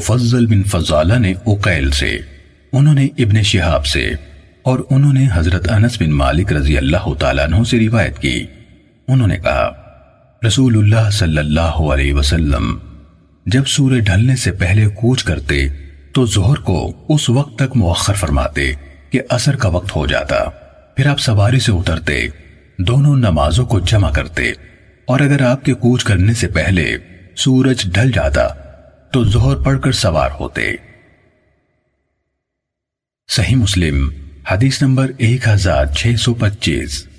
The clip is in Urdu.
مفضل بن فضالہ نے اقیل سے، انہوں نے ابن شہاب سے، اور انہوں نے حضرت انس بن مالک رضی اللہ تعالیٰ عنہ سے روایت کی۔ انہوں نے کہا، رسول اللہ صلی اللہ علیہ وسلم، جب سورج ڈھلنے سے پہلے کوچ کرتے، تو ظہر کو اس وقت تک مؤخر فرماتے کہ اثر کا وقت ہو جاتا۔ پھر آپ سواری سے اترتے، دونوں نمازوں کو جمع کرتے، اور اگر آپ کے کوچ کرنے سے پہلے سورج ڈھل جاتا تو زہر پڑھ کر سوار ہوتے۔ صحیح مسلم، حدیث نمبر ایک ہزار چھ سو پچیس۔